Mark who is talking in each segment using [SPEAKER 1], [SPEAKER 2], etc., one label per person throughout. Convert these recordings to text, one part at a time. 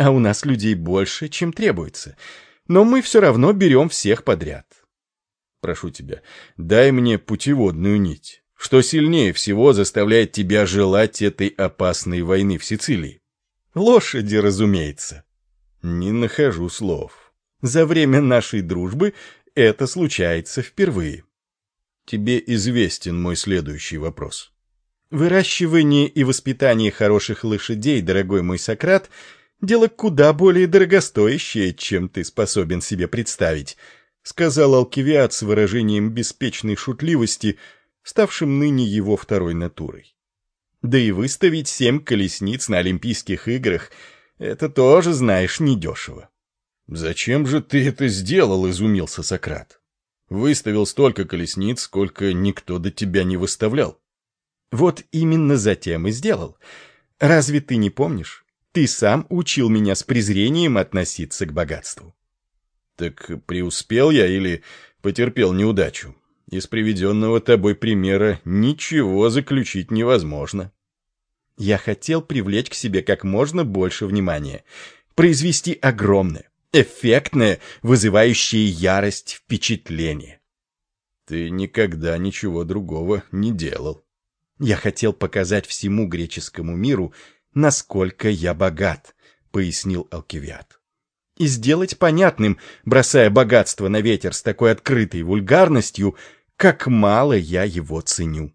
[SPEAKER 1] А у нас людей больше, чем требуется. Но мы все равно берем всех подряд.
[SPEAKER 2] Прошу тебя, дай мне путеводную нить. Что сильнее всего заставляет тебя желать этой опасной войны в Сицилии?
[SPEAKER 1] Лошади, разумеется.
[SPEAKER 2] Не нахожу слов.
[SPEAKER 1] За время нашей дружбы это случается впервые.
[SPEAKER 2] Тебе известен мой следующий вопрос.
[SPEAKER 1] Выращивание и воспитание хороших лошадей, дорогой мой Сократ, дело куда более дорогостоящее, чем ты способен себе представить, сказал Алкивиад с выражением беспечной шутливости, ставшим ныне его второй натурой. Да и выставить семь колесниц на Олимпийских играх — это тоже, знаешь, недешево.
[SPEAKER 2] «Зачем же ты это сделал?» — изумился Сократ. «Выставил столько колесниц, сколько никто до тебя не выставлял».
[SPEAKER 1] «Вот именно затем и сделал. Разве ты не помнишь? Ты сам учил меня с презрением относиться к богатству».
[SPEAKER 2] «Так преуспел я или потерпел неудачу?» Из приведенного тобой примера ничего заключить невозможно.
[SPEAKER 1] Я хотел привлечь к себе как можно больше внимания, произвести огромное, эффектное, вызывающее ярость впечатление.
[SPEAKER 2] Ты никогда ничего другого не делал.
[SPEAKER 1] Я хотел показать всему греческому миру, насколько я богат, пояснил Алкивиад. И сделать понятным, бросая богатство на ветер с такой открытой вульгарностью, как мало я его ценю.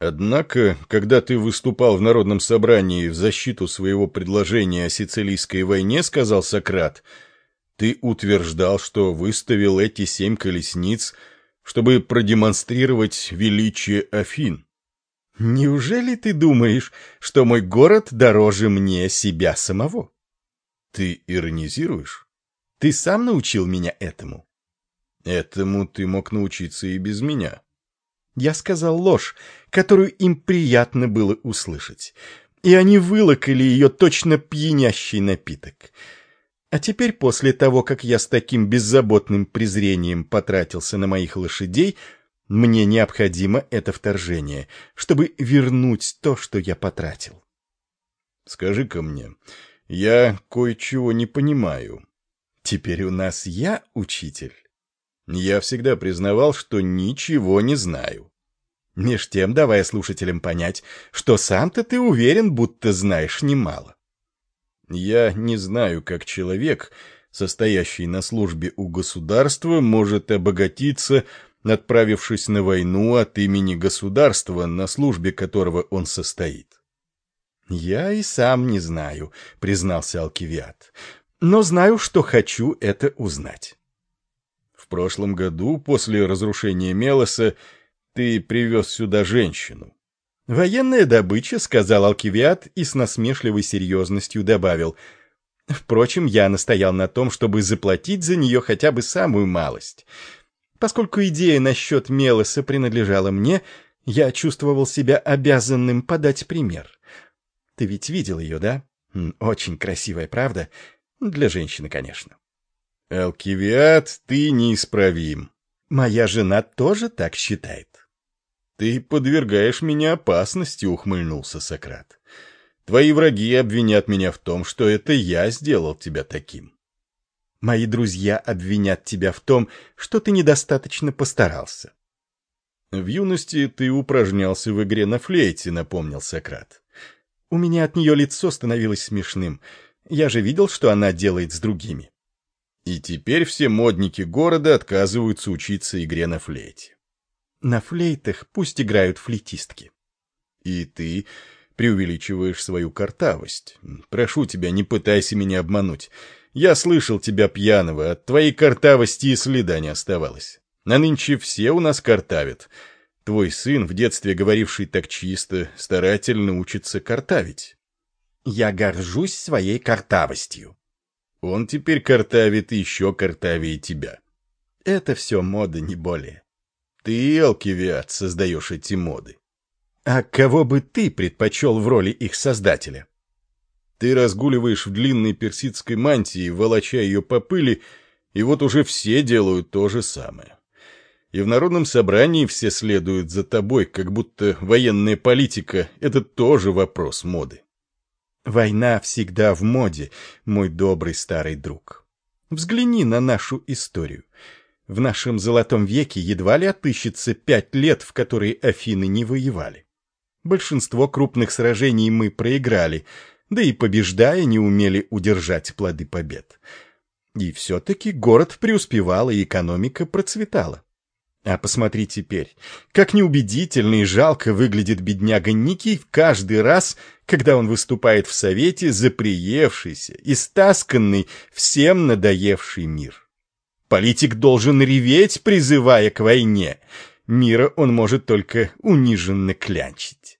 [SPEAKER 2] Однако, когда ты выступал в Народном собрании в защиту своего предложения о Сицилийской войне, сказал Сократ, ты утверждал, что выставил эти семь колесниц, чтобы продемонстрировать величие Афин.
[SPEAKER 1] Неужели ты думаешь, что мой город дороже мне себя самого?
[SPEAKER 2] Ты иронизируешь?
[SPEAKER 1] Ты сам научил меня этому.
[SPEAKER 2] Этому ты мог научиться и без меня.
[SPEAKER 1] Я сказал ложь, которую им приятно было услышать, и они вылокали ее точно пьянящий напиток. А теперь, после того, как я с таким беззаботным презрением потратился на моих лошадей, мне необходимо это вторжение, чтобы вернуть то, что я потратил.
[SPEAKER 2] Скажи-ка мне, я кое-чего не понимаю.
[SPEAKER 1] Теперь у нас я учитель.
[SPEAKER 2] Я всегда признавал, что ничего не знаю.
[SPEAKER 1] Меж тем, давая слушателям понять, что сам-то ты уверен, будто знаешь немало.
[SPEAKER 2] Я не знаю, как человек, состоящий на службе у государства, может обогатиться, отправившись на войну от имени государства, на службе которого он состоит.
[SPEAKER 1] «Я и сам не знаю», — признался Алкивиад, — «но знаю, что хочу это узнать».
[SPEAKER 2] В прошлом году, после разрушения Мелоса, ты привез сюда женщину.
[SPEAKER 1] «Военная добыча», — сказал Алкивиад и с насмешливой серьезностью добавил. «Впрочем, я настоял на том, чтобы заплатить за нее хотя бы самую малость. Поскольку идея насчет Мелоса принадлежала мне, я чувствовал себя обязанным подать пример. Ты ведь видел ее, да? Очень красивая, правда? Для женщины, конечно.
[SPEAKER 2] «Алкивиад, ты неисправим».
[SPEAKER 1] «Моя жена тоже так считает».
[SPEAKER 2] «Ты подвергаешь меня опасности», — ухмыльнулся Сократ. «Твои враги обвинят меня в том, что это я сделал тебя таким».
[SPEAKER 1] «Мои друзья обвинят тебя в том, что ты недостаточно постарался».
[SPEAKER 2] «В юности ты упражнялся в игре на флейте», — напомнил Сократ.
[SPEAKER 1] «У меня от нее лицо становилось смешным. Я же видел, что она делает с другими».
[SPEAKER 2] И теперь все модники города отказываются учиться игре на флейте.
[SPEAKER 1] На флейтах пусть играют флейтистки.
[SPEAKER 2] И ты преувеличиваешь свою картавость. Прошу тебя, не пытайся меня обмануть. Я слышал тебя пьяного, от твоей картавости и следа не оставалось. А нынче все у нас картавят. Твой сын, в детстве говоривший так чисто, старательно учится картавить.
[SPEAKER 1] Я горжусь своей картавостью.
[SPEAKER 2] Он теперь картавит еще картавее тебя.
[SPEAKER 1] Это все мода, не более.
[SPEAKER 2] Ты, Алкивиад, создаешь эти моды.
[SPEAKER 1] А кого бы ты предпочел в роли их создателя?
[SPEAKER 2] Ты разгуливаешь в длинной персидской мантии, волоча ее по пыли, и вот уже все делают то же самое. И в народном собрании все следуют за тобой, как будто военная политика — это тоже вопрос моды.
[SPEAKER 1] Война всегда в моде, мой добрый старый друг. Взгляни на нашу историю. В нашем золотом веке едва ли отыщется пять лет, в которые Афины не воевали. Большинство крупных сражений мы проиграли, да и побеждая не умели удержать плоды побед. И все-таки город преуспевал, и экономика процветала. А посмотри теперь, как неубедительно и жалко выглядит бедняга Никий каждый раз, когда он выступает в Совете за приевшийся, истасканный, всем надоевший мир. Политик должен реветь, призывая к войне. Мира он может только униженно клянчить.